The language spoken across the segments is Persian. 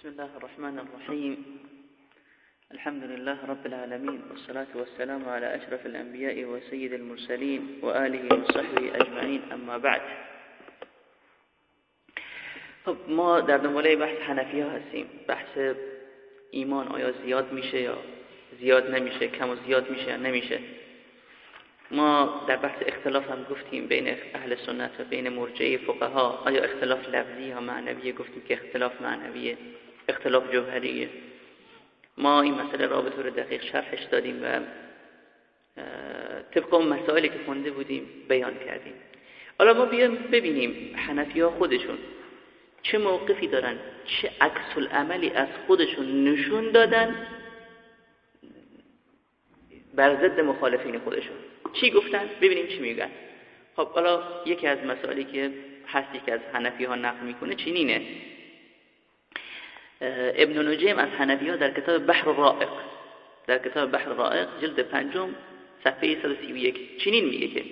بسم الله الرحمن الرحيم. الحمد لله رب العالمين والصلاة والسلام على أشرف الأنبياء وسيد المرسلين وآله وصحبه أجمعين أما بعد. خب ما در دنباله بحث حنفی ها هستیم. بحث ایمان آیا زیاد میشه یا زیاد نمیشه؟ کم و زیاد میشه یا نمیشه؟ ما در بحث اختلاف هم گفتیم بین اهل سنت و بین مرجعه فقها. آیا اختلاف لفظی یا معنویه؟ گفتیم که اختلاف معنویه. اختلاف جوهریه. ما این مسئله را به طور دقیق شرحش دادیم و طبق اون مسائلی که خونده بودیم بیان کردیم. حالا ما بیایم ببینیم حنفی ها خودشون چه موقفی دارن چه عکس العملی از خودشون نشون دادن بر ضد مخالفین خودشون. چی گفتن؟ ببینیم چی میگن. خب حالا یکی از مسائلی که هستی که از حنفی ها نقل می‌کنه چینینه ابن نجیم از حنفی ها در کتاب بحر رائق در کتاب بحر رائق جلد پنجم صفحه 131 چنین میگه که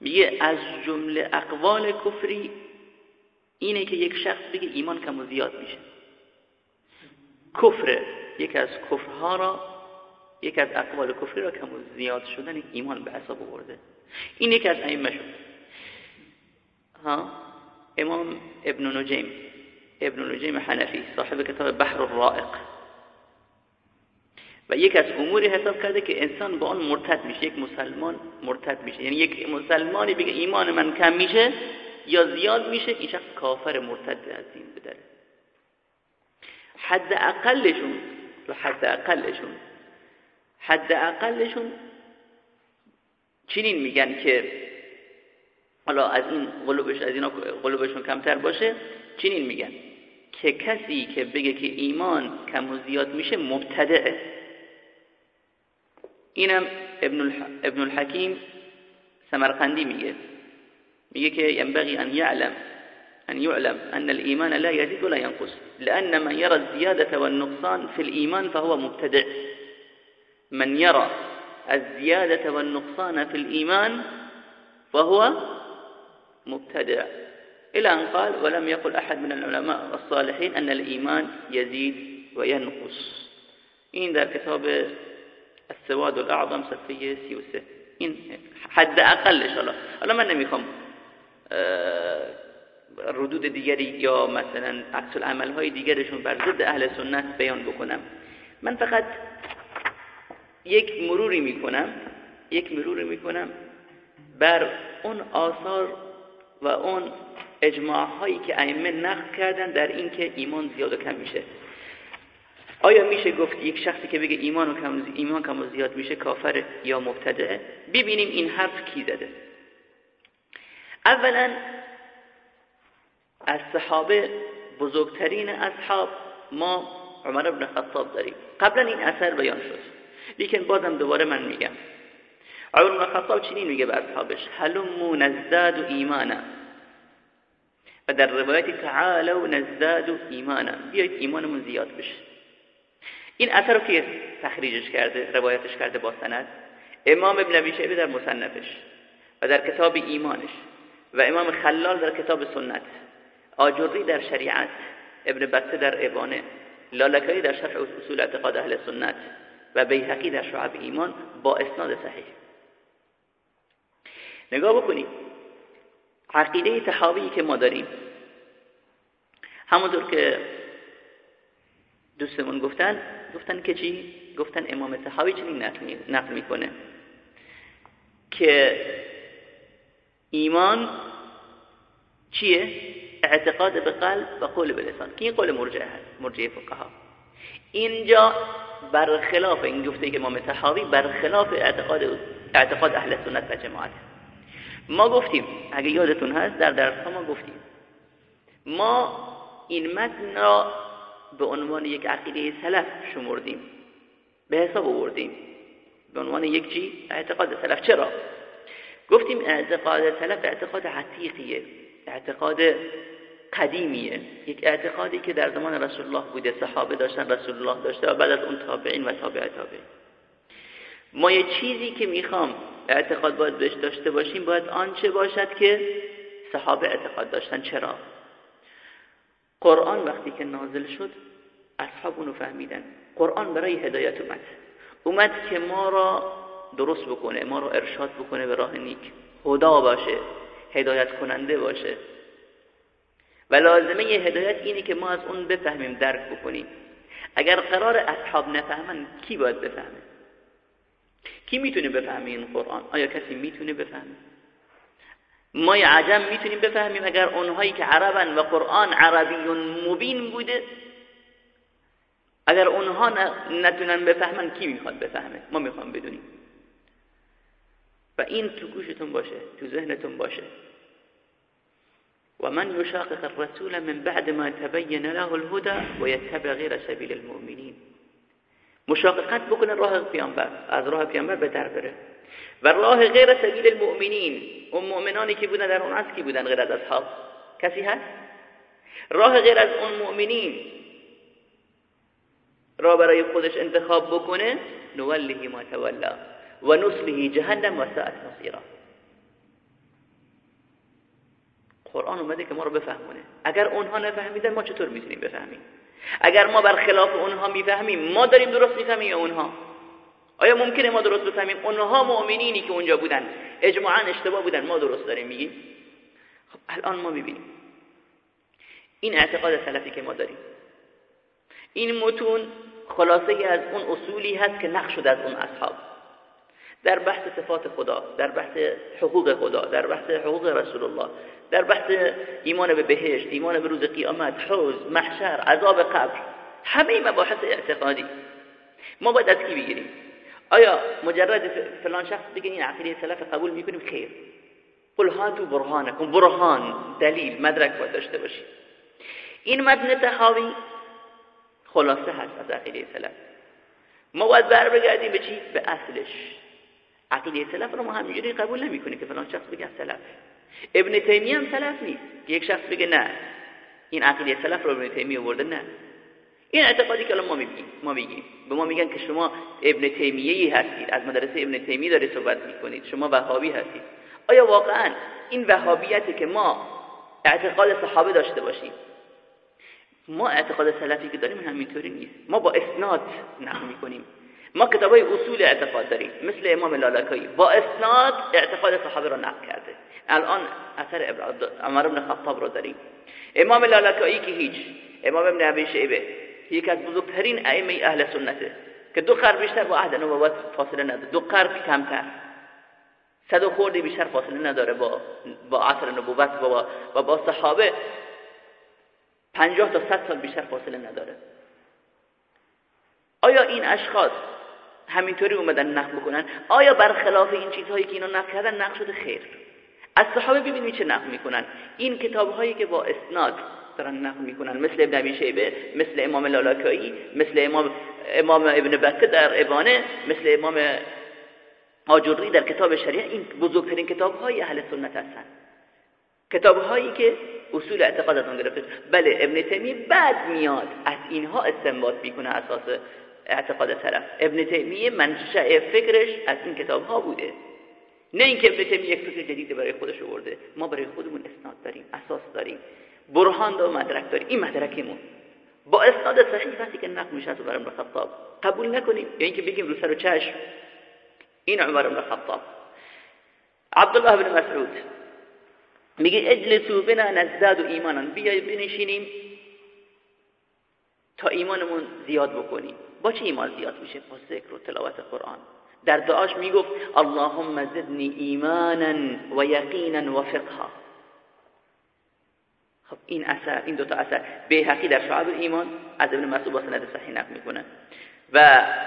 میگه از جمله اقوال کفری اینه که یک شخص بگه ایمان کم و زیاد میشه. کفر یک از کفرها را یک از اقوال کفری را کم و زیاد شدن ایمان به حساب آورده. این یک از ائمه شد ها؟ امام ابن نجیم. ابن نجیم حنفی صاحب کتاب بحر الرائق. و یک از اموری حساب کرده که انسان با آن مرتد میشه یک مسلمان مرتد میشه. یعنی یک مسلمانی بگه ایمان من کم میشه یا زیاد میشه این شخص کافر مرتد از دین بدره حد اقلشون حد اقلشون حد اقلشون چنین میگن که حالا از این قلوبش از اینا قلوبشون کمتر باشه چنین میگن. که کسی که بگه که ایمان کم و زیاد میشه مبتدعه. اینم ابن, الح... ابن الحکیم سمرقندی میگه. میگه که ينبغي ان يعلم ان يعلم ان الايمان لا يزيد ولا ينقص لأن من يرى الزياده والنقصان في الايمان فهو مبتدع. من يرى الزياده والنقصان في الايمان فهو مبتدع. إلى أن قال ولم يقل أحد من العلماء الصالحين أن الإيمان يزيد وينقص. این در کتاب السواد الاعظم صفحه 33 این حد اقلش حالا حالا من نمی‌خوام ردود دیگری یا مثلا عکس العمل های دیگرشون بر ضد اهل سنت بیان بکنم. من فقط یک مروری می‌کنم یک مروری می‌کنم بر اون آثار و اون اجماع هایی که ائمه نقل کردن در اینکه ایمان زیاد و کم میشه. آیا میشه گفت یک شخصی که بگه ایمان و کم ایمان کم و زیاد میشه کافر یا مبتدعه ببینیم این حرف کی زده. اولا از صحابه بزرگترین اصحاب ما عمر بن خطاب داریم. قبلا این اثر بیان شد. لیکن بازم دوباره من میگم. عمر بن خطاب چنین میگه به اصحابش. هلمو نزداد ایمانا. و در روایت تعالوا نزداد ایمانا بیایید ایمانمون زیاد بشه. این اثر رو که تخریجش کرده روایتش کرده با سند امام ابن ابی در مصنفش و در کتاب ایمانش و امام خلال در کتاب سنت آجری در شریعت ابن بطه در ابانه لالکایی در شرح اصول اعتقاد اهل سنت و بیهقی در شعب ایمان با اسناد صحیح. نگاه بکنید. عقیده تحاوی که ما داریم همونطور که دوستمون گفتن گفتن که چی؟ گفتن امام تحاوی چنین نقل می‌کنه که ایمان چیه؟ اعتقاد به قلب و قول به لسان که این قول مرجعه هست مرجعه فقها اینجا برخلاف این گفته که امام تحاوی برخلاف اعتقاد اعتقاد اهل سنت و جماعت ما گفتیم اگه یادتون هست در درس ها ما گفتیم. ما این متن را به عنوان یک عقیده سلف شمردیم. به حساب آوردیم. به عنوان یک چی؟ اعتقاد سلف. چرا؟ گفتیم اعتقاد سلف اعتقاد عتیقیه اعتقاد قدیمیه. یک اعتقادی که در زمان رسول الله بوده. صحابه داشتن رسول الله داشته و بعد از اون تابعین و تابع تابعین ما یه چیزی که می‌خوام اعتقاد باید بهش داشته باشیم باید آنچه باشد که صحابه اعتقاد داشتن. چرا؟ قرآن وقتی که نازل شد اصحاب اونو فهمیدن. قرآن برای هدایت اومد. اومد که ما را درست بکنه ما را ارشاد بکنه به راه نیک. خدا باشه هدایت کننده باشه. و لازمه هدایت اینه که ما از اون بفهمیم درک بکنیم. اگر قرار اصحاب نفهمن کی باید بفهمه؟ کی می‌تونه بفهمه این قرآن؟ آیا کسی می‌تونه بفهمه؟ ما عجم می‌تونیم بفهمیم اگر اونهایی که عربن و قرآن عربی مبین بوده اگر اونها نتونن بفهمن کی می‌خواد بفهمه؟ ما می‌خوام بدونیم. و این تو گوشتون باشه تو ذهنتون باشه. و من يشاقق الرسول من بعد ما تبين له الهدى ويتبع غير سبيل المؤمنين مشاققت بکنه راه پیامبر از راه پیامبر به در بره. و راه غیر سبیل المؤمنین اون مؤمنانی که بودن در اون عصر کی بودن غیر از اصحاب؟ کسی هست؟ راه غیر از اون مؤمنین را برای خودش انتخاب بکنه نوله ما تولا و نصله جهنم و ساعت مصیرا. قرآن اومده که ما رو بفهمونه. اگر اونها نفهمیدن ما چطور می‌تونیم بفهمیم؟ اگر ما بر خلاف اونها می‌فهمیم ما داریم درست می‌فهمیم یا اونها؟ آیا ممکنه ما درست بفهمیم؟ اونها مؤمنینی که اونجا بودن. اجماعا اشتباه بودن. ما درست داریم میگیم؟ خب الان ما می‌بینیم. این اعتقاد سلفی که ما داریم. این متون خلاصه از اون اصولی هست که نقش شده از اون اصحاب. در بحث صفات خدا در بحث حقوق خدا در بحث حقوق رسول الله در بحث ایمان به بهشت ایمان به روز قیامت حوز محشر عذاب قبر همه مباحث اعتقادی. ما باید از کی بگیریم؟ آیا مجرد فلان شخص بگه این عقیده سلف قبول می‌کنیم خیر. قل هاتوا برهانکم برهان دلیل مدرک باید داشته باشید این متن حاوی خلاصه هست از عقیده سلف. ما باید بر بگردیم به چی؟ به اصلش. عقیده سلف رو ما همینجوری قبول نمی‌کنیم که فلان شخص بگه سلف. ابن تیمیه هم سلف نیست. یک شخص بگه نه. این عقیده سلف رو ابن تیمیه آورده نه. این اعتقادی که الان ما میگیم ما میگیم. به ما میگن که شما ابن تیمیه هستید. از مدرسه ابن تیمیه دارید صحبت می‌کنید. شما وهابی هستید. آیا واقعا این وهابیتی که ما اعتقاد صحابه داشته باشیم؟ ما اعتقاد سلفی که داریم همینطوری نیست. ما با اسناد نقل می‌کنیم. ما کتابای اصول اعتقاد داریم مثل امام لالکایی. با اسناد اعتقاد صحابه را نقل کرده. الان اثر عمر بن خطاب رو داریم. امام لالکایی که هیچ امام ابن ابی شیبه یکی از بزرگترین ائمه اهل سنته که دو قرن بیشتر با عهد نبوت فاصله نداره. دو قرن کمتر. صد و خوردی بیشتر فاصله نداره با با عصر نبوت و با, با صحابه. پنجاه تا صد سال بیشتر فاصله نداره. آیا این اشخاص همینطوری اومدن نقل بکنن. آیا برخلاف این چیزهایی که اینا نقل کردن نقل شده خیر؟ از صحابه ببینید چه نقل می‌کنن. این کتاب هایی که با اسناد دارن نقل می‌کنن مثل ابن ابی شیبه مثل امام لالکایی مثل امام امام ابن بکه در ابانه مثل امام آجوری در کتاب شریعه. این بزرگترین کتاب های اهل سنت هستن. کتاب هایی که اصول اعتقاد از اون گرفته بله ابن تیمیه بعد میاد از اینها استنباط می‌کنه اساس اعتقاد طرف ابن تیمیه منشأ فکرش از این کتاب ها بوده. نه اینکه ابن تیمیه یک فکر جدید برای خودش آورده. ما برای خودمون اسناد داریم اساس داریم. برهان و مدرک داریم. این مدرکمون با اسناد صحیح وقتی که نقل میشه عمر بن خطاب. قبول نکنیم. یا اینکه بگیم رو سر و چشم. این عمر بن خطاب. عبدالله بن مسعود. میگه اجلسو بنا نزداد و ایمانان بیای بنشینیم تا ایمانمون زیاد بکنیم. با چه ایمان زیاد میشه؟ با ذکر و تلاوت قرآن. در دعاش می‌گفت اللهم زدنی ایمانا و یقینا و فقها. خب این اثر این دو تا اثر به حقی در شعب ایمان از ابن مسعود سند صحیح نقل می‌کنه. و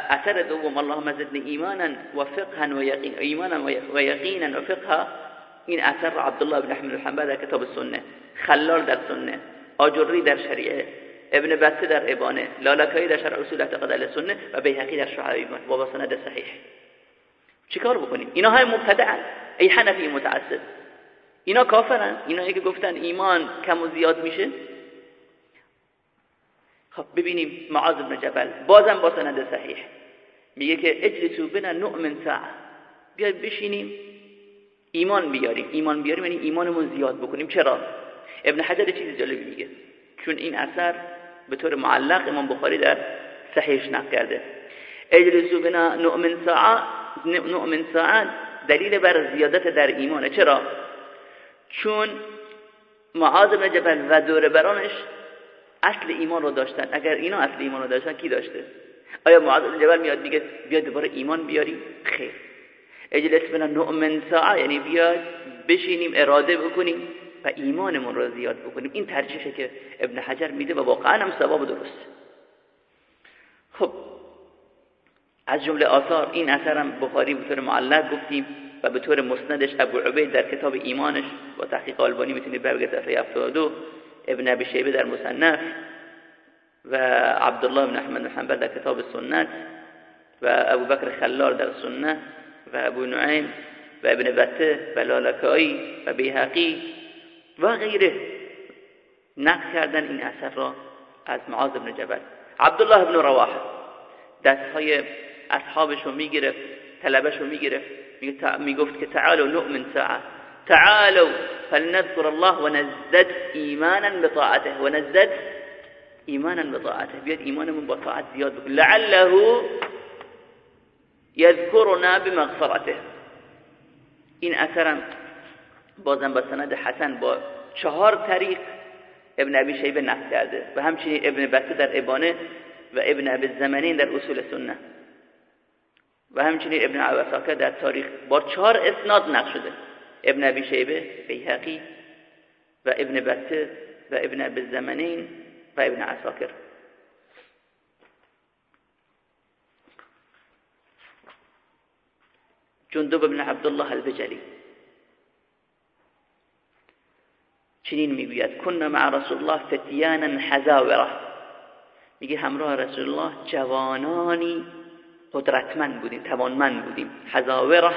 اثر دوم اللهم زدنی ایمانا و فقها و یقین ایمانا و یقینا و فقها. این اثر عبدالله بن احمد الحنبل در کتاب سنه خلال در سنه آجری در شریعه ابن بطه در ابانه لالکایی در شرع اصول اعتقاد اهل سنه و بیهقی در شعب ایمان با سند صحیح. چیکار بکنیم؟ اینا های مبتدعن. ای حنفی متعصب. اینا کافرن؟ اینا که گفتن ایمان کم و زیاد میشه؟ خب ببینیم معاذ بن جبل. بازم با سند صحیح. میگه که اجلسو بنا نؤمن ساعه. بیاید بشینیم. ایمان بیاریم. ایمان بیاریم یعنی ایمانمون زیاد بکنیم. چرا؟ ابن حجر چیز جالبی میگه. چون این اثر به طور معلق امام بخاری در صحیحش نقل کرده. اجلسو بنا نؤمن ساعه نؤمن ساعه دلیل بر زیادت در ایمانه. چرا؟ چون معاذ بن جبل و دور برانش اصل ایمان رو داشتن. اگر اینا اصل ایمان رو داشتن کی داشته؟ آیا معاذ بن جبل میاد میگه بیا دوباره ایمان بیاریم خیر. اجلس بنا نؤمن ساعه یعنی بیاد بشینیم اراده بکنیم. و ایمانمون رو زیاد بکنیم. این ترجیحه که ابن حجر میده و واقعا هم ثواب درست. خب از جمله آثار این اثرم بخاری به طور معلق گفتیم و به طور مسندش ابو عبید در کتاب ایمانش با تحقیق آلبانی می‌تونید بگید صفحه 72 ابن ابی شیبه در مصنف و عبدالله بن احمد حنبل در کتاب سنت و ابو بکر خلال در سنت و ابو نعیم و ابن بته و لالکایی و بیهقی و غیره. نقل کردن این اثر را از معاذ بن جبل. عبدالله بن رواحه دستهای اصحابش رو میگرفت. طلبش رو میگرفت میگفت که تعالوا نؤمن ساعة. تعالوا فلنذكر الله ونزدد ایمانا بطاعته. ونزدد ایمانا بطاعته. بیاد ایمانمون با طاعت زیاد بکن لعله یذکرنا بمغفرته. این اثرم بازم با سند حسن با چهار طریق ابن ابی شیبه نقل کرده و همچنین ابن بطه در ابانه و ابن ابی زمنین در اصول سنه و همچنین ابن عوساکه در تاریخ با چهار اسناد نقل شده. ابن ابی شیبه بیهقی و ابن بطه و ابن ابی زمنین و ابن عساکر. جندب بن عبدالله البجلی. چنین می‌گوید کن مع رسول الله فتیانا حزاوره میگه همراه رسول الله جوانانی قدرتمند بودیم توانمند بودیم. حزاوره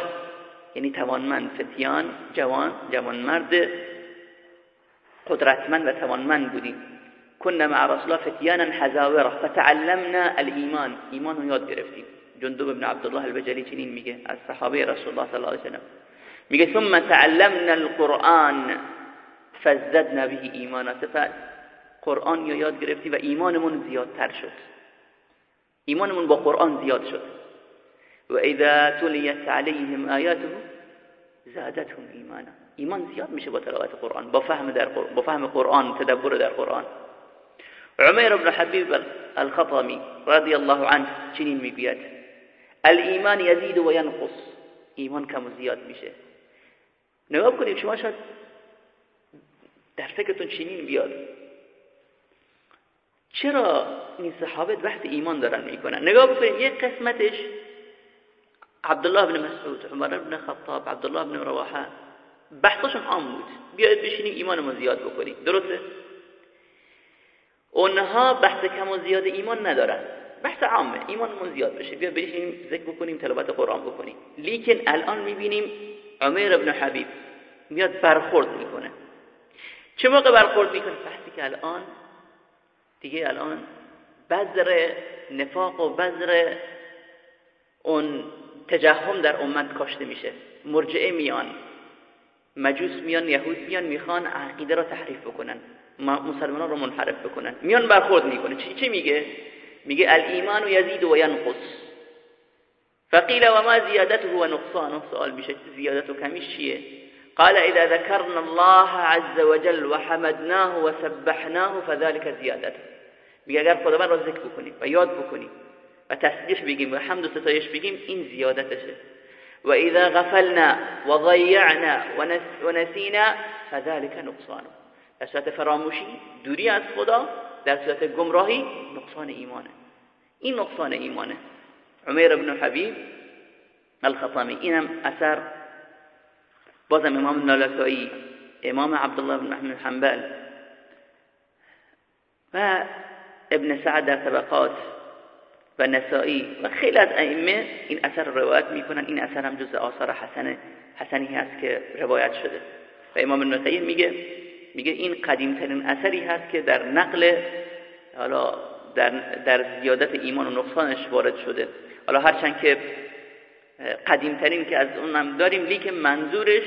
یعنی توانمند فتیان جوان جوان مرد قدرتمند و توانمند بودیم. کن مع رسول الله فتیانا حزاوره فتعلمنا الایمان. ایمان رو یاد گرفتیم. جندب ابن عبدالله البجلی چنین میگه از صحابه رسول الله صلی الله علیه وسلم میگه ثم تعلمنا القرآن. فزدنا به ایمانا سپس قرآن یا یاد گرفتی و ایمانمون زیادتر شد. ایمانمون با قرآن زیاد شد. و اذا تلیت علیهم آیاته زادتهم ایمانا. ایمان زیاد میشه با تلاوت قرآن با فهم در قرآن با فهم قرآن تدبر در قرآن. عمیر بن حبیب الخطمی رضی الله عنه چنین می‌گوید. الایمان یزید و ینقص. ایمان کم زیاد میشه. نگاه کنید شما شاید در فکرتون چنین بیاد. چرا این صحابه بحث ایمان دارن می‌کنن؟ نگاه بکنید یک قسمتش عبدالله بن مسعود عمر بن خطاب عبدالله بن رواحه بحثشون عام بود. بیاید بشینیم ایمانمون زیاد بکنیم. درسته؟ اونها بحث کم و زیاد ایمان ندارن. بحث عامه. ایمانمون زیاد بشه بیا بشینیم ذکر بکنیم تلاوت قرآن بکنیم. لیکن الان می‌بینیم عمر بن حبیب میاد برخورد می‌کنه. چه موقع برخورد می‌کنه بحثی که الان دیگه الان بذر نفاق و بذر اون تجهم در امت کاشته میشه. مرجعه میان مجوس میان یهود میان می‌خوان عقیده را تحریف بکنن مسلمانان رو منحرف بکنن. میان برخورد می‌کنه. چی چی میگه؟ میگه الایمان یزید و ینقص. فقیل و ما زیادته و نقصانه سوال میشه زیادت و کمیش چیه؟ قال اذا ذكرنا الله عز وجل وحمدناه وسبحناه فذلك زیادته میگه اگر خداوند را ذکر بکنیم و یاد بکنیم و تسبیح بگیم و حمد و ستایش بگیم این زیادتشه. و اذا غفلنا و ضیعنا و نسینا فذلك نقصانه در صورت فراموشی دوری از خدا در صورت گمراهی نقصان ایمانه. این نقصان ایمانه. عمیر بن حبیب الخطامی اینم اثر بازم امام نالکایی امام عبدالله بن محمد حنبل و ابن سعد در طبقات و نسائی و خیلی از ائمه این اثر روایت می‌کنن. این اثر هم جز آثار حسن حسنی هست که روایت شده. و امام ابن میگه میگه این قدیمترین اثری هست که در نقل حالا در, در زیادت ایمان و نقصانش وارد شده. حالا هرچند که قدیمترین که از اونم داریم لیکن منظورش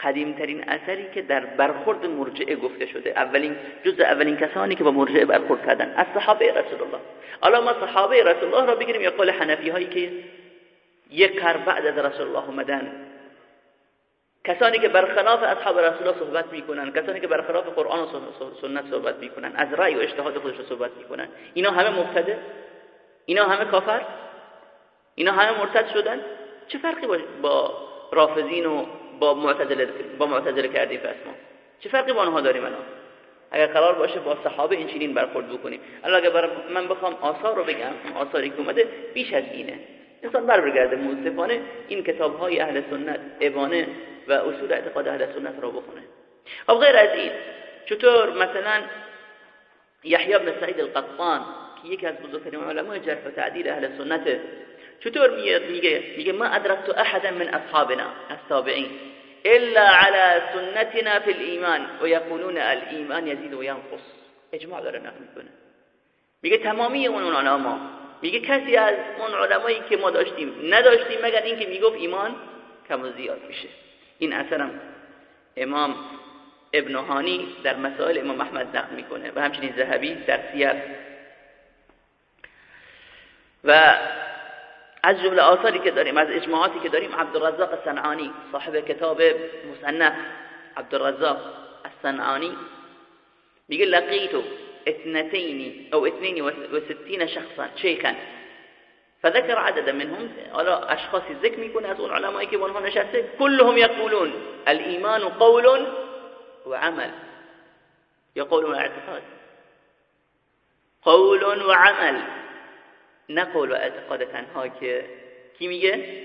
قدیمترین اثری که در برخورد مرجعه گفته شده. اولین جز اولین کسانی که با مرجعه برخورد کردن. از صحابه رسول الله حالا ما صحابه رسول الله را بگیریم یا قول حنفی هایی که یک قرن بعد از رسول الله اومدن. کسانی که برخلاف اصحاب رسول الله صحبت می‌کنن کسانی که برخلاف قرآن و سنت صحبت می‌کنن از رأی و اجتهاد خودش صحبت می‌کنن. اینا همه مبتدع اینا همه کافر؟ اینا همه مرتد شدن. چه فرقی با رافضین و با معتزله با معتزله کردیم پس ما؟ چه فرقی با آنها داریم الان؟ اگر قرار باشه با صحابه این چنین برخورد بکنیم. الان اگر من بخوام آثار رو بگم آثاری که اومده بیش از اینه. انسان بر بگرده منصفانه این کتاب های اهل سنت ابانه و اصول اعتقاد اهل سنت رو بخونه. خب غیر از این چطور مثلا یحیی بن سعید القطان که یکی از بزرگترین علمای جرح و تعدیل اهل سنت چطور میگه میگه ما ادرکت احدا من اصحابنا التابعین الا على سنتنا في الايمان ويقولون الايمان يزيد وينقص اجماع داره نقل می‌کنه. میگه تمامی اون علما. میگه کسی از اون علمایی که ما داشتیم نداشتیم مگر اینکه می‌گفت ایمان کم و زیاد میشه. این اثرم امام ابن هانی در مسائل امام احمد نقل می‌کنه و همچنین ذهبی در سیر و از جمله آثاری که داریم از اجماعاتی که داریم عبدالرزاق صنعانی صاحب کتاب مصنف عبدالرزاق الصنعانی. میگه لقیتو اثنتين أو اثنين وستين شخصا شيخا فذكر عددا منهم اشخاصی ذکر میکنه از اون علمایی که اونها نشسته كلهم يقولون الايمان قول وعمل يقولون اعتقاد. قول وعمل نه قول و اعتقاد تنها که کی میگه؟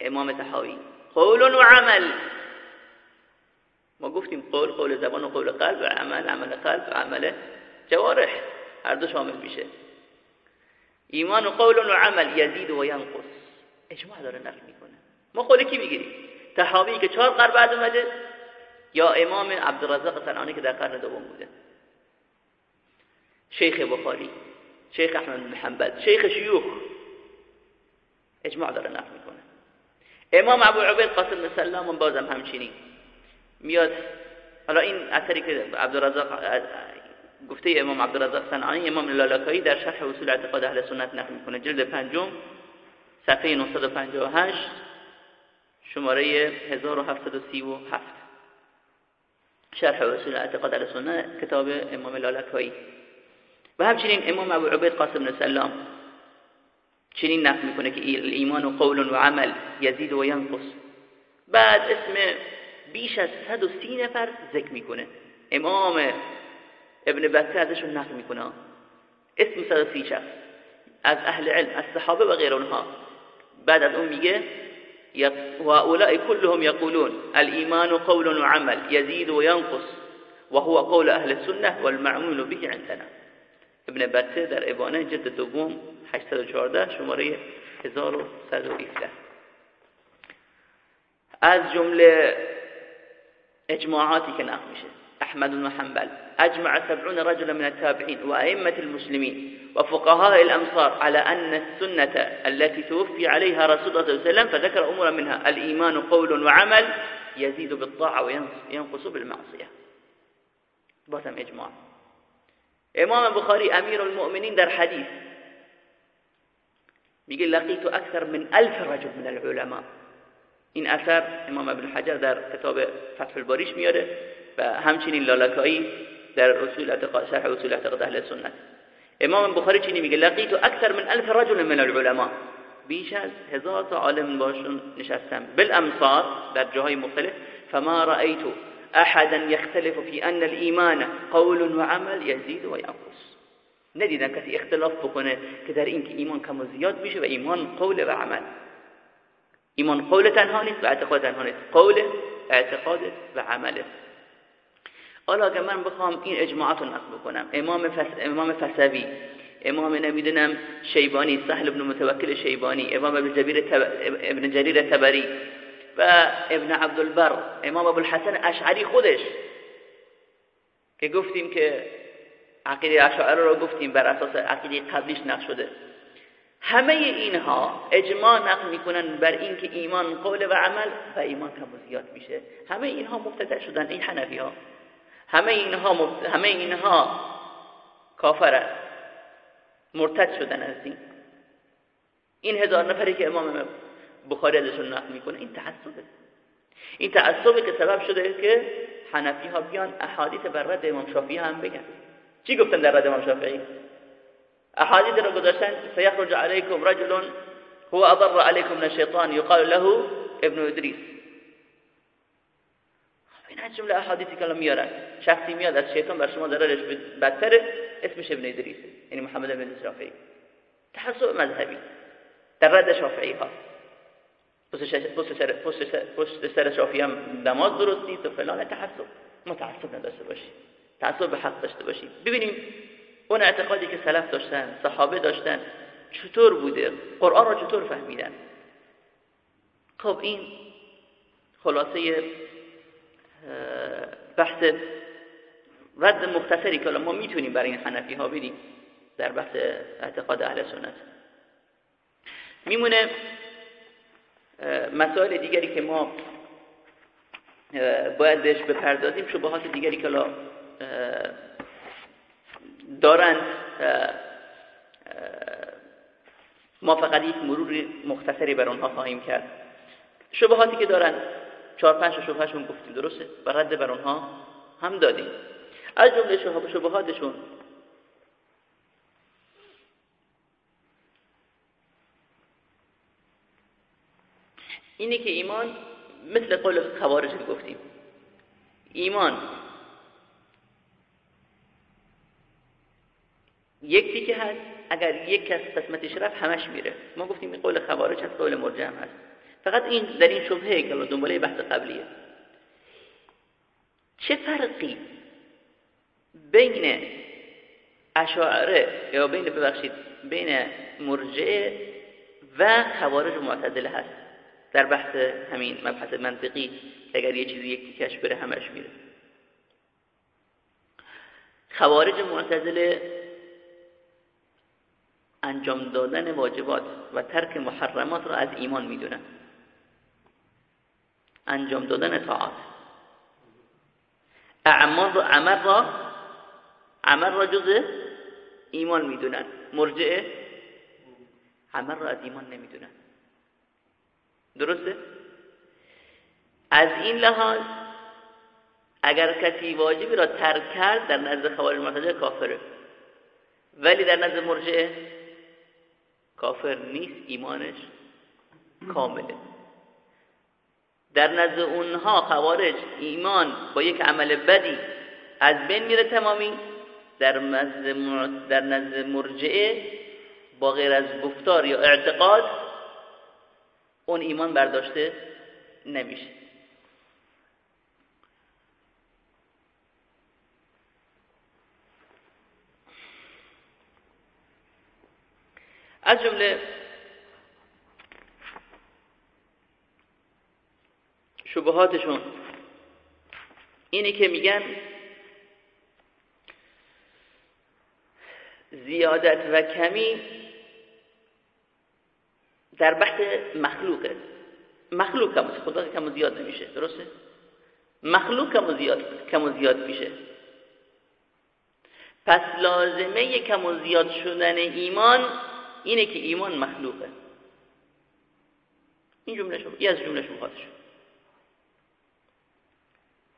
امام تحاوی قول و عمل. ما گفتیم قول قول زبان و قول قلب و عمل عمل قلب و عمل جوارح. هر دو شامل میشه. ایمان و قول و عمل یزید و ینقص. اجماع داره نقل می‌کنه. ما قول کی می‌گیریم؟ تحاوی که چهار قرن بعد اومده یا امام عبدالرزاق صنعانی که در قرن دوم بوده. شیخ بخاری. شیخ احمد بن شیخ شیوخ. اجماع داره نقل می‌کنه. امام ابو عبید قاسم بن سلام بازم همچینی میاد. حالا این اثری که عبدالرزاق گفته امام عبدالرزاق صنعانی امام لالکایی در شرح اصول اعتقاد اهل سنت نقل می‌کنه. جلد پنجم صفحه 958 شماره 1737 شرح اصول اعتقاد اهل سنت کتاب امام لالکایی. و همچنین امام ابو عبید قاسم بن سلام چنین نقل میکنه که ایمان و قول و عمل یزید و ینقص. بعد اسم بیش از 130 نفر ذکر میکنه. امام ابن بطه ازشون نقل میکنه. اسم 130 شخص از أهل علم از صحابه و غیر اونها. بعد از اون میگه و اولئک كلهم يقولون الايمان قول وعمل يزيد وينقص وهو قول أهل السنة والمعمول به عندنا. ابن بطه در ابانه جد دوم 814 شماره 1117 از جمله اجماعاتی که نقل میشه. احمد بن حنبل اجمع سبعون رجلا من التابعين وائمه المسلمين وفقهاء الامصار على ان السنة التي توفي عليها رسول الله صلى الله عليه وسلم فذكر امورا منها. الإيمان قول وعمل يزيد بالطاعة وينقص بالمعصية. باسم اجماع. امام بخاری امیر المؤمنین در حدیث میگه لقیت اکثر من الف رجل من العلماء این اثر امام ابن حجر در کتاب فتح الباریش میاره و همچنین لالکایی در اصول اعتقاد شرح اصول اعتقاد اهل سنت امام بخاری چینی میگه لقیت اکثر من الف رجل من العلماء بیش از هزار تا عالم باشون نشستم بالامصار در جاهای مختلف فما رأیت احدا يختلف في ان الايمان قول وعمل يزيد وينقص. ندیدن کسی اختلاف بکنه که در این که ایمان کم و زیاد میشه و ایمان قول و عمل ایمان قول تنها نیست و اعتقاد تنها نیست قول اعتقاد و عمله حالا اگر من بخوام این اجماعات رو نقل بکنم امام, فس... امام فسوی امام نمی‌دونم شیبانی سهل ابن متوکل شیبانی امام. ابن جریر تبری. و ابن عبدالبر امام ابو الحسن اشعری خودش که گفتیم که عقیده اشعری رو گفتیم بر اساس عقیده قبلیش نقش شده. همه اینها اجماع نقل می‌کنن بر اینکه ایمان قول و عمل و ایمان کم و زیاد میشه. همه اینها مبتدع شدن این حنفی ها همه اینها مبت... همه اینها کافر مرتد شدن از دین این هزار نفری که امام بخاری ازشون نقل می‌کنه. این تعصبه. این تعصبه که سبب شده که حنفی ها بیان احادیث بر رد امام شافعی هم بگن. چی گفتن در رد امام شافعی؟ احادیث رو گذاشتن سيخرج عليكم رجل هو اضر عليكم من الشيطان يقال له ابن ادریس. این از جمله احادیثی که میارن. شخصی میاد از شیطان بر شما ضررش بدتره اسمش ابن ادریس یعنی محمد بن شافعی تحصب مذهبی. در رد شافعی ها پشت سر شافعی هم نماز درست نیست و فلان. تحصب متعصب نداشته باشی تعصب به حق داشته باشی ببینیم اون اعتقادی که سلف داشتن صحابه داشتن چطور بوده؟ قرآن را چطور فهمیدن؟ خب این خلاصه بحث رد مختصری که ما می‌تونیم برای این حنفی ها بدیم در بحث اعتقاد اهل سنت. میمونه مسائل دیگری که ما باید بهش بپردازیم شبهات دیگری که دارند ما فقط یک مرور مختصری بر آنها خواهیم کرد. شبهاتی که دارن چهار پنج شبههشون گفتیم درسته؟ و رد بر آنها هم دادیم. از جمله شبهاتشون اینه که ایمان مثل قول خوارج گفتیم. ایمان یک تیکه هست اگر یک کس قسمتش رفت همش میره. ما گفتیم این قول خوارج هست قول مرجع هست. فقط این در این شبهه که دنباله بحث قبلیه. چه فرقی بین اشاعره یا بین ببخشید بین مرجعه و خوارج معتدله هست؟ در بحث همین مبحث منطقی که اگر یه چیزی یک تیکش بره همش میره. خوارج معتدله انجام دادن واجبات و ترک محرمات را از ایمان می‌دونن. انجام دادن طاعات اعمال و عمل را عمل را جز ایمان می‌دونن. مرجعه عمل را از ایمان نمی‌دونن. درسته؟ از این لحاظ اگر کسی واجبی را ترک کرد در نزد خوارج معتزله کافره. ولی در نزد مرجعه کافر نیست ایمانش کامله. در نزد اونها خوارج ایمان با یک عمل بدی از بین میره تمامی. در نزد در نزد مرجعه با غیر از گفتار یا اعتقاد اون ایمان برداشته نمیشه. از جمله شبهاتشون اینی که میگن زیادت و کمی در بحث مخلوقه. مخلوق کم خدا کم زیاد نمیشه درسته؟ مخلوق کم زیاد کم زیاد میشه. پس لازمه کم و زیاد شدن ایمان اینه که ایمان مخلوقه. این جمله شو یه از جمله شبهاتش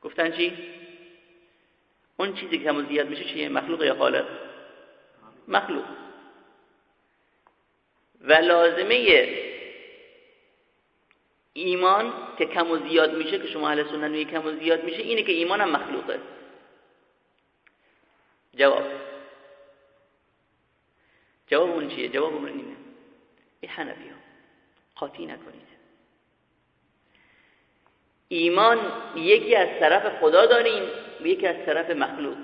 گفتن چی؟ اون چیزی که کم زیاد میشه چیه؟ مخلوق یا خالق؟ مخلوق. و لازمه ایمان که کم و زیاد میشه که شما اهل سنت کم و زیاد میشه اینه که ایمان هم مخلوقه. جواب. جواب اون چیه؟ جواب اون اینه. ای حنفی ها قاطی نکنید. ایمان یکی از طرف خدا داریم و یکی از طرف مخلوق.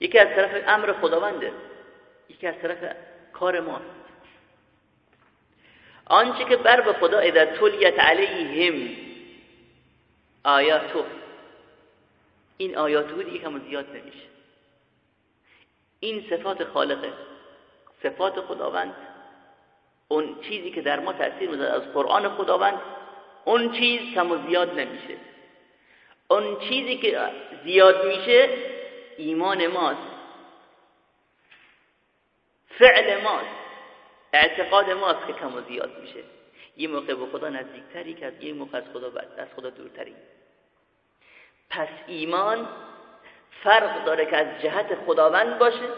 یکی از طرف امر خداونده. یکی از طرف کار ماست. آنچه که بر به خدا اذا تلیت علیهم آیاتو. این آیاتو دیگه زیاد نمیشه. این صفات خالقه صفات خداوند اون چیزی که در ما تاثیر می‌ذاره از قرآن خداوند اون چیز کم و زیاد نمیشه. اون چیزی که زیاد میشه ایمان ماست. فعل ماست. اعتقاد ماست که کم و زیاد میشه. یه موقع به خدا نزدیکتری که از یه موقع از خدا از خدا دورتری. پس ایمان فرق داره که از جهت خداوند باشه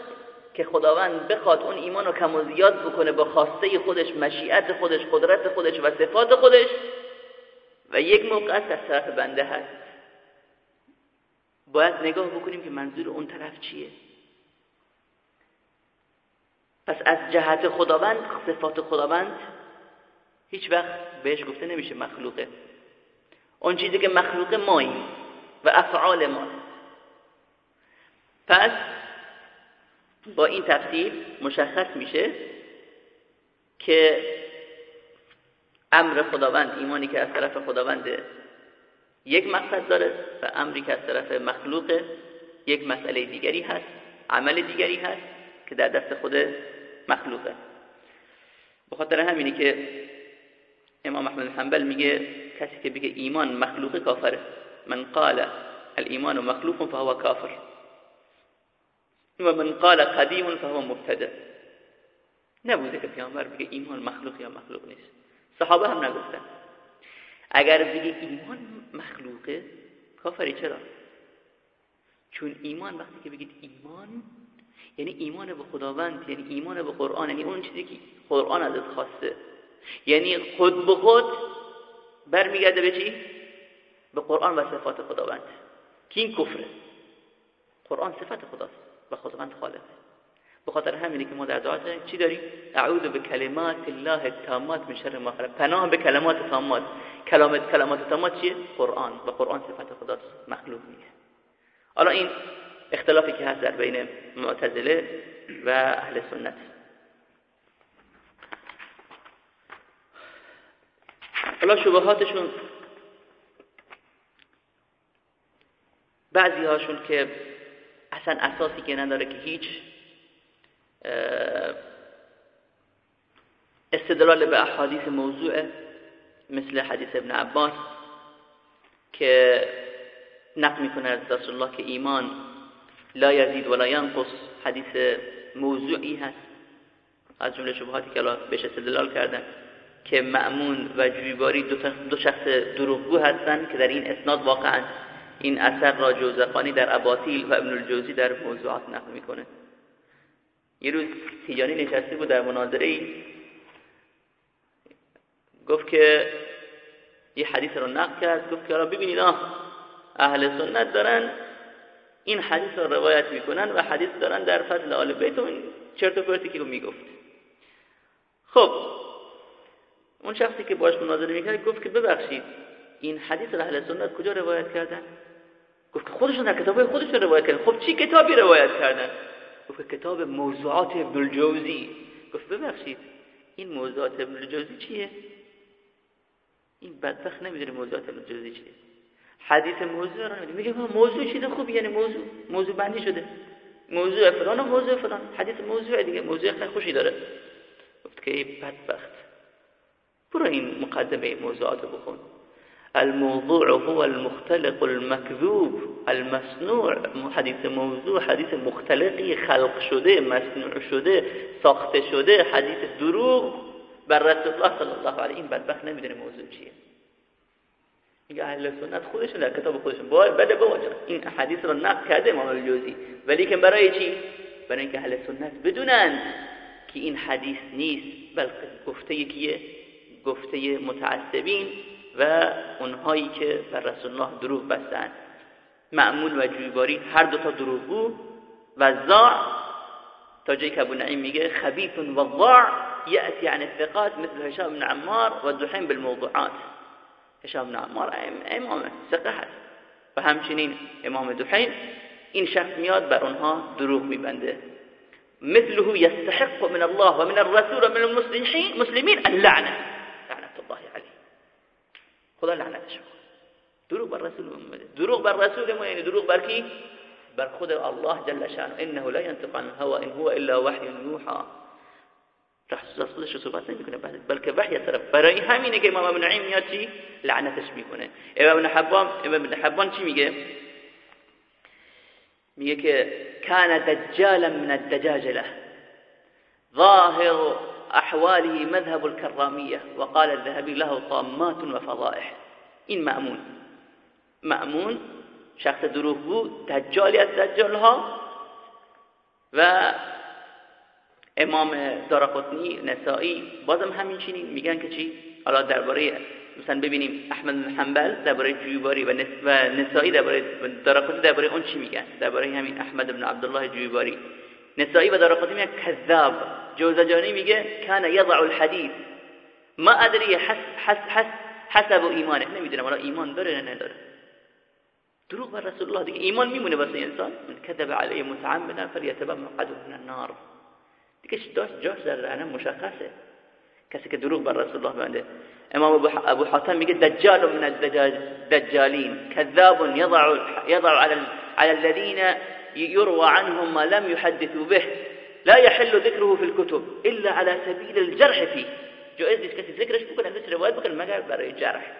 که خداوند بخواد اون ایمان رو کم و زیاد بکنه با خواسته خودش مشیعت خودش قدرت خودش و صفات خودش. و یک موقع از طرف بنده هست. باید نگاه بکنیم که منظور اون طرف چیه. پس از جهت خداوند صفات خداوند هیچ وقت بهش گفته نمیشه مخلوقه. اون چیزی که مخلوق ماییم و افعال ما. پس با این تفسیر مشخص میشه که امر خداوند ایمانی که از طرف خداوند یک مقصد داره و امری که از طرف مخلوق یک مسئله دیگری هست عمل دیگری هست که در دست خود مخلوقه. بخاطر همینی که امام احمد حنبل میگه کسی که بگه ایمان مخلوق کافره. من قال الایمان مخلوق فهو کافر. و من قال قدیم فهو مبتدع نبوده که پیامبر بگه ایمان مخلوق یا مخلوق نیست. صحابه هم نگفتن. اگر بگه ایمان مخلوقه کافری چرا؟ چون ایمان وقتی که بگید ایمان یعنی ایمان به خداوند یعنی ایمان به قرآن یعنی اون چیزی که قرآن ازت خواسته. یعنی خود به خود برمیگرده به چی؟ به قرآن و صفات خداوند. که این کفره. قرآن صفت خداست و خداوند خالقه. به خاطر همینه که ما در دعات چی داریم؟ اعوذ به کلمات الله التامات من شر ما پناه به کلمات تامات. کلمات کلمات تامات چیه؟ قرآن. و قرآن صفت خداست. مخلوق نیست حالا این اختلافی که هست در بین معتزله و اهل سنت. حالا شبهاتشون بعضی هاشون که اصلا اساسی که نداره که هیچ استدلال به احادیث موضوع مثل حدیث ابن عباس که نقل می‌کنه از رسول الله که ایمان لا یزید ولا ینقص. حدیث موضوعی هست. از جمله شبهاتی که بهش استدلال کردن که مأمون و جویباری دو, دو شخص دروغگو هستند که در این اسناد واقعا این اثر را جوزقانی در اباطیل و ابن الجوزی در موضوعات نقل می‌کنه. یه روز تیجانی نشسته بود در مناظره ای گفت که یه حدیث رو نقل کرد. گفت که را ببینید اهل سنت دارن این حدیث رو روایت می‌کنن و حدیث دارن در فضل آل بیت و این چرت و پرتی که می‌گفت. خب اون شخصی که باش مناظره می‌کرد گفت که ببخشید این حدیث رو اهل سنت کجا روایت کردن؟ گفت که خودشون در کتاب خودشون روایت کردن. خب چی کتابی روایت کردن؟ گفت کتاب موضوعات ابن الجوزی. گفت ببخشید این موضوعات ابن الجوزی چیه؟ این بدبخت نمی‌دونه موضوعات ابن الجوزی چیه. حدیث موضوع رو میگه موضوع چیز خوبی یعنی موضوع موضوع بندی شده. موضوع فلان و موضوع فلان. حدیث موضوع دیگه. موضوع خیلی خوشی داره. گفت که ای بدبخت. برو این مقدمه موضوعات بخون. الموضوع هو المختلق المكذوب المصنوع. حدیث موضوع حدیث مختلقی خلق شده مصنوع شده ساخته شده. حدیث دروغ. بر رسول الله صلی الله علیه این بدبخت نمی‌دونه موضوع چیه. میگه اهل سنت خودشون در کتاب خودشون. باید بده بابا این حدیث رو نقل کرده امام الجوزی. ولی که برای چی؟ برای اینکه اهل سنت بدونن که این حدیث نیست بلکه گفته کیه گفته متعصبین و اونهایی که بر رسول الله دروغ بستن. معمول و جویباری هر دو تا دروغگو و زاع تا جایی که ابو نعیم میگه خبیث و ضاع یأتی عن الثقات مثل هشام بن عمار و دحیم بالموضوعات. هشام بن عمار امام ثقه هست. و همچنین امام دحیم این شخص میاد بر اونها دروغ میبنده. مثله يستحق من الله ومن الرسول ومن المسلمين مسلمين اللعنه لعنه. الله عليه خدا لعنتش دروغ بر رسول دروغ بر رسول ما یعنی دروغ بر کی؟ بر خود الله جل شانه انه لا ينطق عن ان هو الا وحي يوحى رسول خودش صحبت نمی‌کنه بلکه وحی طرف برای همینه که امام ابن نعیم میاد چی؟ لعنتش می‌کنه. امام ابن حبان امام ابن حبان چی میگه؟ میگه که کان دجالا من الدجاجله ظاهر احواله مذهب الكراميه وقال الذهبي له طامات وفضائح این مأمون. مأمون شخص دروغگو دجالی از دجال ها و امام دارقطنی نسائی بازم همین چینی میگن که چی؟ حالا درباره مثلا ببینیم احمد بن حنبل درباره جویباری و, نس و نسائی درباره دارقطنی درباره اون چی میگن؟ درباره همین احمد بن عبدالله جویباری. نسائی و دارقطنی میگن کذاب. جوزجانی میگه کان یضع الحديث ما ادری حس حس حس حسب ایمانه. نمی‌دونم حالا ایمان داره نه نداره. دروغ بر رسول الله دیگه. ایمان میمونه واسه انسان. کذب علیه متعمدا فلیتبع مقعده من النار. دیگه داشت جاش در رهنه مشخصة. کسی که دروغ بر رسول الله بنده إمام أبو حاتم میگه دجال من الدجالین كذاب يضع يضع على على الذين يروى عنهم ما لم يحدثوا به. لا يحل ذكره في الكتب إلا على سبيل الجرح فيه. جایز نیست کسی ذکرش بکنه ازش روایت بکنه مگر برای جرح.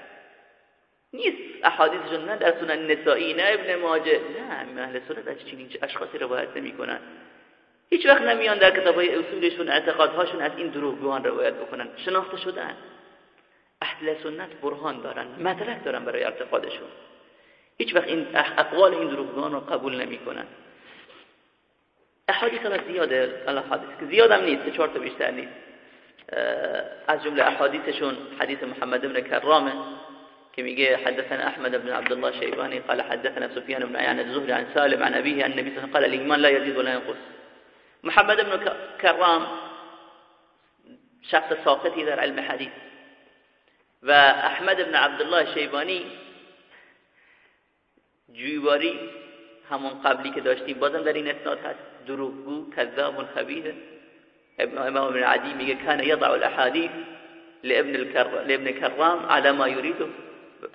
نیست احادیثشون نه در سنن نسائی نه ابن ماجه. نه أهل سنت از چنین اشخاصی روایت نمیکنن هیچ وقت نمیان در کتاب های اصولشون اعتقادهاشون از این دروغگوان روایت بکنن. شناخته شدن. اهل سنت برهان دارن مدرک دارن برای اعتقادشون هیچ وقت این اقوال این دروغگوان رو قبول نمی‌کنن. احادیث هم زیاده احادیث که زیاد هم نیست چهار تا بیشتر نیست. از جمله احادیثشون حدیث محمد بن کرامه که میگه حدثنا احمد بن عبد الله شیبانی قال حدثنا سفيان بن عيان الزهري عن سالم عن ابيه عن النبي قال الايمان لا يزيد ولا ينقص محمد بن کرام شخص ساقطی در علم حدیث. و احمد بن عبدالله شیبانی جویباری همون قبلی که داشتیم. بازم در این اسناد هست. دروغگو کذاب خبیه امام ابن عدی میگه کان یضع الاحادیث لابن الكرام لابن کرام على ما يريده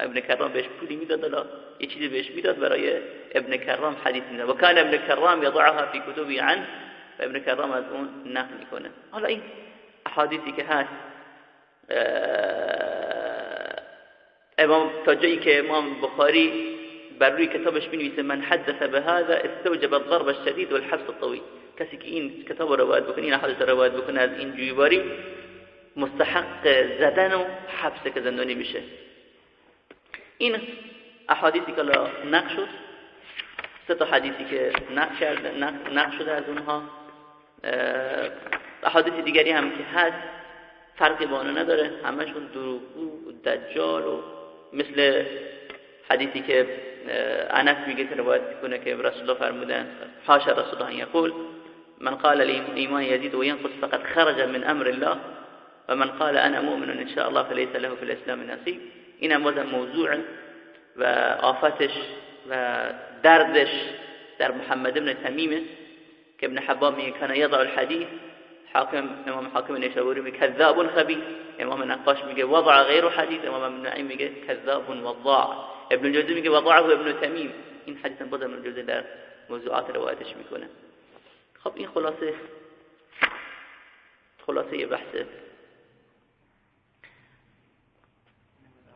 ابن کرام بهش پولی می‌داد الا یه چیزی بهش می‌داد برای ابن کرام حدیث می‌داد و کان ابن کرام یضعها فی کتبی عنه. و ابن کرام از اون نقل می‌کنه. حالا این احادیثی که هست امام تا جایی که امام بخاری بر روی کتابش می من حدث به هذا استوجب الضرب الشديد والحبس الطويل. کسی که این کتاب رو روایت بکنه این احادیث رو بکنه از این جویباری مستحق زدن و حبس که زندانی میشه. این احادیثی که نقش شد سه تا حدیثی که نقش شده از اونها. احادیث دیگری هم که هست فرقی با نداره. همشون دروغگو و دجال و مثل حدیثی که انس میگه که روایت کنه که رسول الله فرمودن حاشا رسول الله یقول من قال الإيمان يزيد وينقص فقد خرج من أمر الله ومن قال أنا مؤمن إن شاء الله فليس له في الإسلام نصيب این هم موضوع و آفتش و دردش در محمد ابن تمیمه. که ابن حباب میگه کان یضع الحديث حاکم امام حاکم نشابوری میگه کذاب خبی امام نقاش میگه وضع غیر حدیث؟ امام ابن نعیم میگه کذاب وضاع ابن الجوزی میگه وضعه ابن تمیم. این حدیث باز ابن الجوزی در موضوعات روایتش می‌کنه. خب این خلاصه خلاصه بحث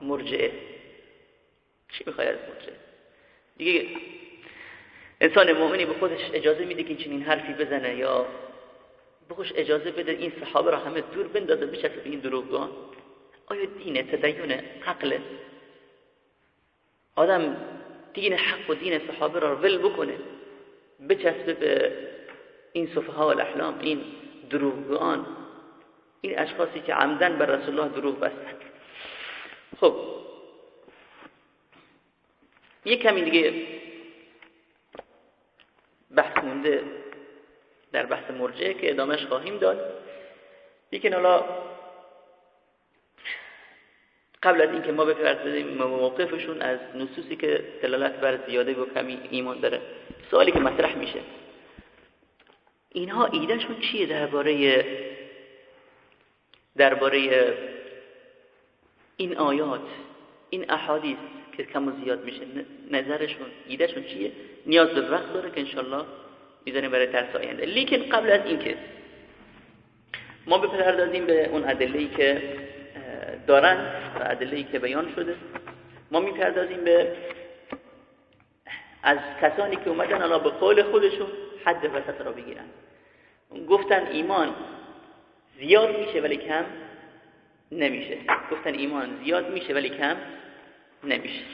مرجعه. چی می‌خوای از مرجعه؟ دیگه انسان مؤمنی به خودش اجازه میده که چنین حرفی بزنه یا بخوش اجازه بده این صحابه را همه دور بندازه بشه به این دروغگان؟ آیا دین تدین عقل آدم دین حق و دین صحابه را ول بکنه بچسبه به این صفحه و الاحلام این دروغگان این اشخاصی که عمدن بر رسول الله دروغ بستن. خب یک کمی دیگه بحث مونده در بحث مرجعه که ادامهش خواهیم داد. لیکن حالا قبل از اینکه ما بپردازیم موقفشون از نصوصی که دلالت بر زیاده و کمی ایمان داره سوالی که مطرح میشه. اینها ایدهشون چیه درباره درباره این آیات این احادیث؟ که کم و زیاد میشه. نظرشون ایدهشون چیه؟ نیاز به وقت داره که انشالله می‌ذاریم برای درس آینده. لیکن قبل از اینکه ما بپردازیم به اون ادله‌ای که دارن و ادله‌ای که بیان شده ما می‌پردازیم به از کسانی که اومدن الان به قول خودشون حد وسط را بگیرن. گفتن ایمان زیاد میشه ولی کم نمیشه. گفتن ایمان زیاد میشه ولی کم نمیشه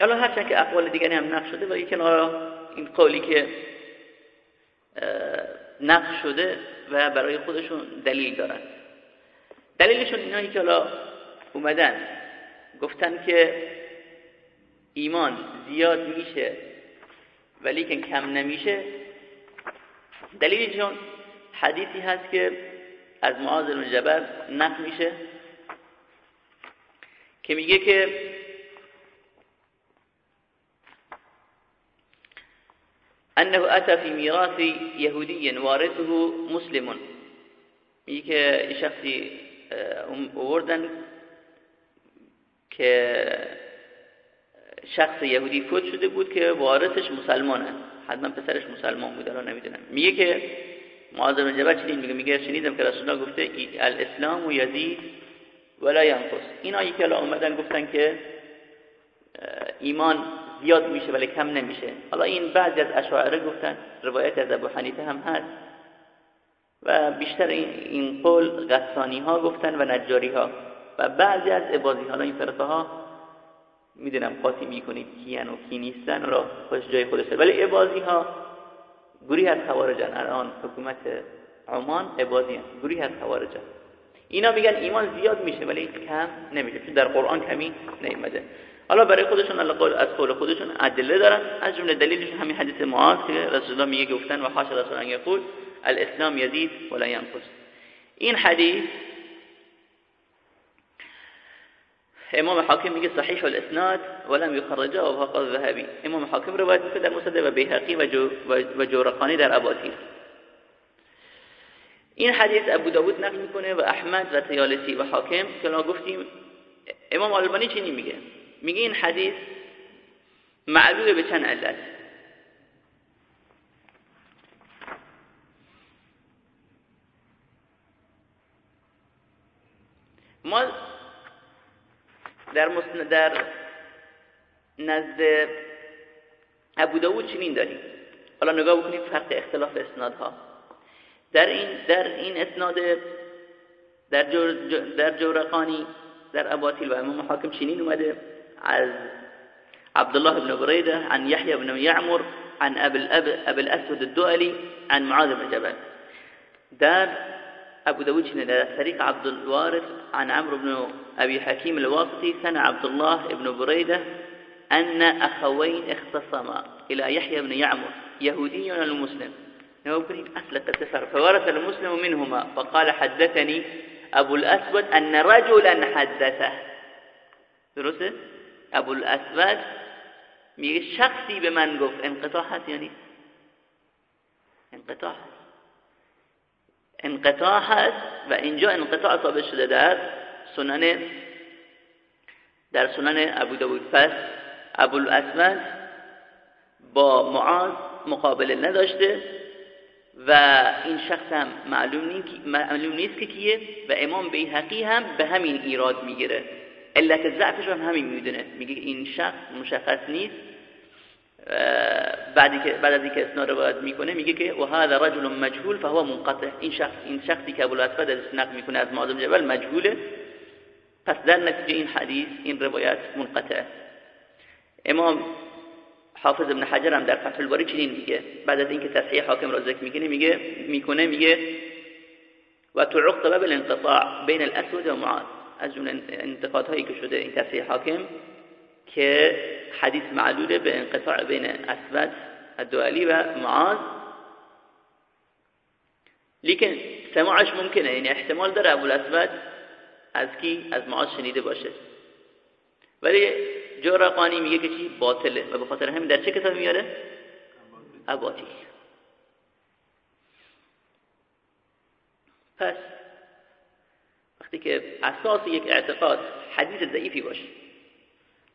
حالا هرچند که اقوال دیگری هم نقش شده ولی کنار این قولی که نقش شده و برای خودشون دلیل دارن دلیلشون اینایی که حالا اومدن گفتن که ایمان زیاد میشه ولی که کم نمیشه دلیلشون حدیثی هست که از معاذ بن جبل نقل میشه که میگه که انه اتى في ميراث يهودي وارثه مسلم. میگه که شخصی اووردن که شخص یهودی فوت شده بود که وارثش مسلمانه. حتما پسرش مسلمان بود الان نمی‌دونم. میگه که معاذ بن جبل چنین میگه؟ میگه شنیدم که رسول الله گفته الاسلام و یزید ولا ینقص. اینا یکی الان اومدن گفتن که ایمان زیاد میشه ولی کم نمیشه. حالا این بعضی از اشاعره گفتن روایت از ابو حنیفه هم هست. و بیشتر این, قول غسانی ها گفتن و نجاری ها و بعضی از عبازی حالا این فرقه ها می‌دونم قاطی می‌کنید کیان و کی نیستن را خوش جای خودش ولی عبازی ها گروه از خوارجن الان حکومت عمان عبازی هم گروه از خوارجن اینا میگن ایمان زیاد میشه ولی کم نمیشه. چون در قرآن کمی نیومده. حالا برای خودشون از قول خودشون ادله دارن. از جمله دلیلشون همین حدیث معاذ که رسول الله میگه گفتن و حاش رسول الله یقول الاسلام یزید ولا ینقص. این حدیث امام حاکم میگه صحیح الاسناد ولم يخرجه و قال الذهبي امام حاکم روایت می‌کنه در مسند و بیهقی و, جو و جورقانی در اباطیل. این حدیث ابو داود نقل می‌کنه و احمد و تیالسی و حاکم که گفتیم امام آلبانی چی میگه؟ میگه این حدیث معلول به چند علت. ما در در نزد ابو داود چنین داریم. حالا نگاه بکنیم فرق اختلاف اسنادها. در این در این اسناد در جور در جورقانی در اباطیل و امام حاکم چنین اومده. از عبد الله بن بريدة عن يحيى بن يعمر عن أبي الأسود الدؤلي عن معاذ بن جبل. دار أبو داود شنو طريق عبد الوارث عن عمرو بن أبي حكيم الواسطي سنة عبد الله بن بريدة أن أخوين اختصما إلى يحيى بن يعمر يهودي المسلم. يقول أسلك التفر فورث المسلم منهما فقال حدثني أبو الأسود أن رجلا حدثه. درسته ابوالاسود میگه شخصی به من گفت. انقطاع هست انقطاع انقطاع هست و اینجا انقطاع ثابت شده در سنن در سنن ابو داود پس ابوالاسود با معاذ مقابله نداشته و این شخص هم معلوم نیست که کیه و امام بیهقی هم به همین ایراد می‌گیره. علت ضعفش هم همین می‌دونه. میگه این شخص مشخص نیست. بعدی که بعد از اینکه اسناد روایت می‌کنه میگه که و هذا رجل مجهول فهو منقطع. این شخص این شخصی که ابو الاسود از نقل می‌کنه از معاذ جبل مجهوله. پس در نتیجه این حدیث این روایت منقطع امام حافظ ابن حجر هم در فتح الباری چنین میگه. بعد از اینکه تصحیح حاکم را ذکر می‌کنه میگه می‌کنه میگه و تعقب بالانقطاع بین الاسود و معاذ. از جمله انتقادهایی که شده این تصحیح حاکم که حدیث معلوله به انقطاع بین اسود الدوالی و معاذ. لیکن سماعش ممکنه یعنی احتمال داره ابو الاسود از کی؟ از معاذ شنیده باشه. ولی جورقانی میگه که چی؟ باطله. و به خاطر همین در چه کتاب میاره؟ اباطیل پس وقتی که اساس یک اعتقاد حدیث ضعیفی باشه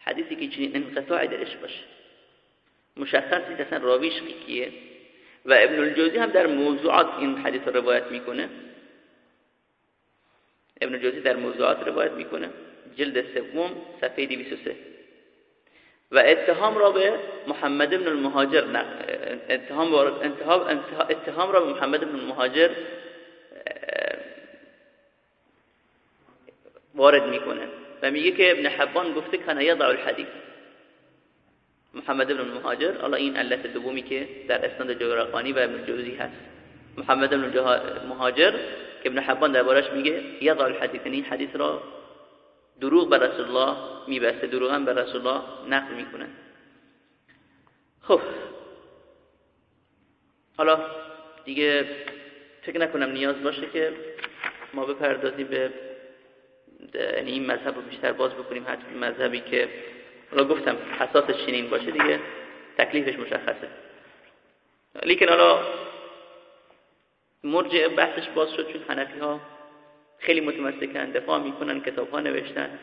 حدیثی که چنین انقطاعی درش باشه. مشخص نیست اصلا راویش کیه. و ابن الجوزی هم در موضوعات این حدیث رو روایت می‌کنه. ابن الجوزی در موضوعات روایت می‌کنه. جلد سوم صفحه 203 و اتهام را به محمد ابن المهاجر اتهام اتهام را به محمد ابن المهاجر وارد می‌کنه. و میگه که ابن حبان گفته کنا یضع الحدیث. محمد ابن المهاجر الله این علت دومی که در اسناد جورقانی و ابن جوزی هست. محمد ابن المهاجر که ابن حبان دربارش میگه یضع الحدیث این حدیث را دروغ بر رسول الله میبسته دروغ هم بر رسول الله نقل می‌کنه. خب. حالا دیگه فکر نکنم نیاز باشه که ما بپردازیم به یعنی این مذهب رو بیشتر باز بکنیم حتی مذهبی که حالا گفتم حساسش چنین باشه دیگه تکلیفش مشخصه. لیکن حالا مرجع بحثش باز شد چون حنفی ها خیلی متمسکن دفاع می‌کنن کتاب ها نوشتن.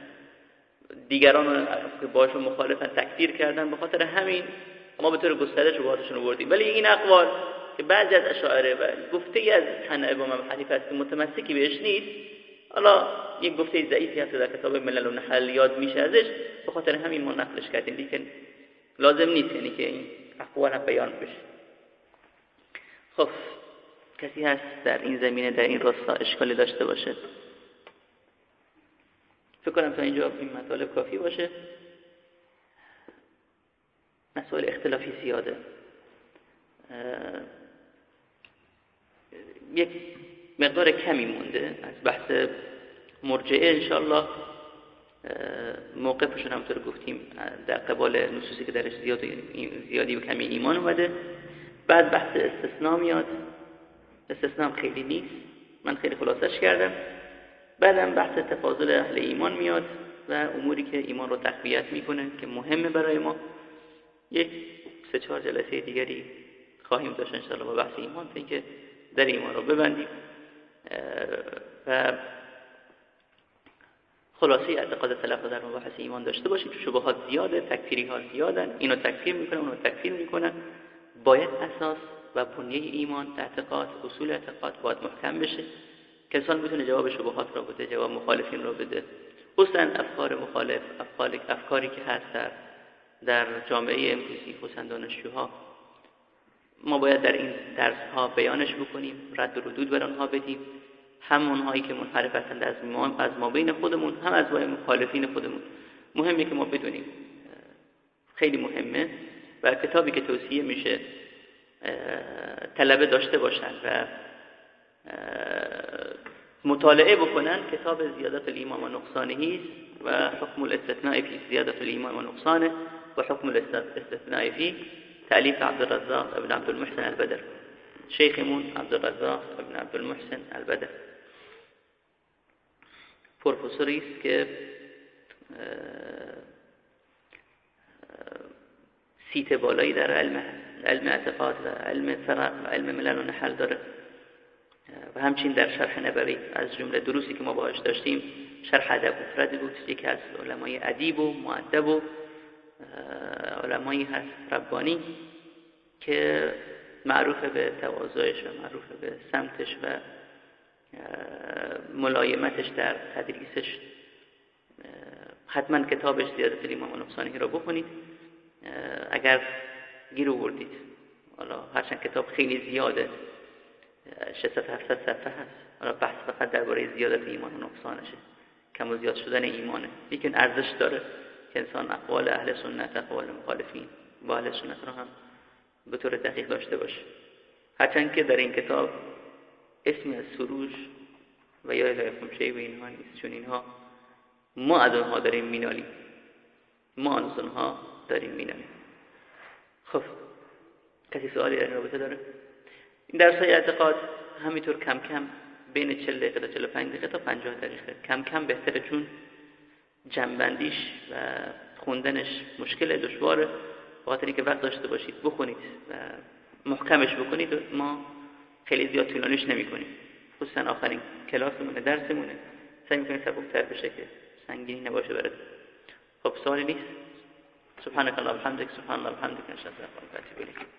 دیگران که باشون مخالفن تکفیر کردن. به خاطر همین ما به طور گسترده شبهاتشون بردیم ولی این اقوال که بعضی از اشاعره و گفته از حنفی امام حنیفه است که متمسکی بهش نیست حالا یک گفته ضعیفی هست در کتاب ملل و نحل یاد میشه ازش. به خاطر همین ما نقلش کردیم. لیکن لازم نیست یعنی که این اقوال هم بیان بشه. خب کسی هست در این زمینه در این راستا اشکالی داشته باشه؟ فکر کنم تا اینجا این مطالب کافی باشه. مسائل اختلافی زیاده. یک مقدار کمی مونده از بحث مرجعه انشالله موقفشون همطور گفتیم در قبال نصوصی که درش زیاد زیادی و کمی ایمان اومده. بعد بحث استثناء میاد. استثناء خیلی نیست. من خیلی خلاصش کردم. بعدم بحث تفاضل اهل ایمان میاد و اموری که ایمان رو تقویت می‌کنه که مهمه برای ما. یک سه چهار جلسه دیگری خواهیم داشت انشاءالله با بحث ایمان تا اینکه در ایمان رو ببندیم. و خلاصی اعتقاد سلف در مباحث ایمان داشته باشیم شبهات زیاده تکفیری ها زیادن اینو تکفیر می‌کنن اونو تکفیر می‌کنن. باید اساس و بنیه ایمان اعتقاد اصول اعتقاد باید محکم بشه. که انسان بتونه جواب شبهات را بده جواب مخالفین را بده. خصوصا افکار مخالف افکاری, افکاری که هست در, در جامعه امروزی خصوصا دانشجوها. ما باید در این درس ها بیانش بکنیم رد و ردود بر آنها بدیم. هم اونهایی که منحرف هستند از ما از ما بین خودمون هم از مخالفین خودمون. مهمه که ما بدونیم. خیلی مهمه و کتابی که توصیه میشه طلبه داشته باشن و مطالعه بکنن. کتاب زیادت الایمان و نقصانهی و حکم الاستثناء فی زیادت الایمان و نقصانه و حکم الاستثناء فی. تعلیف عبدالرزاق ابن عبدالمحسن البدر. شیخمون عبدالرزاق ابن عبدالمحسن البدر. پروفسوری است که سیت بالایی در علم علم اعتقاد و علم فرق و علم ملل و نحل داره. و همچین در شرح نبوی از جمله دروسی که ما باهاش داشتیم شرح ادب مفرد بود یکی از علمای ادیب و معدب و علمایی هست ربانی که معروف به تواضعش و معروف به سمتش و ملایمتش در تدریسش حتما کتابش زیادت الامام نقصانی را بخونید. اگر گیر آوردید حالا هرچند کتاب خیلی زیاده 600 700 صفحه هست حالا بحث فقط درباره زیادت ایمان و نقصانشه کم و زیاد شدن ایمانه. لیکن ارزش داره که انسان اقوال اهل سنت اقوال مخالفین و اهل سنت رو هم به طور دقیق داشته باشه. هرچند که در این کتاب اسمی از سروش و یا الهیکم شیء و اینها نیست. چون اینها ما از اونها داریم مینالیم. ما از اونها داریم مینالیم. خب کسی سوالی در رابطه داره؟ این درس های اعتقاد همینطور کم کم بین 40 دقیقه تا 45 دقیقه تا 50 دقیقه. کم کم بهتره چون جنبندیش و خوندنش مشکل دشواره. خاطر که وقت داشته باشید بخونید و محکمش بکنید ما خیلی زیاد طولانیش نمی‌کنیم. خصوصا آخرین کلاسمونه درسمونه. سعی می‌کنیم سبکتر بشه که سنگینی نباشه برد خب سوالی نیست؟ سبحانك اللهم وبحمدك سبحان الله وبحمدك نشهد ان لا اله الا انت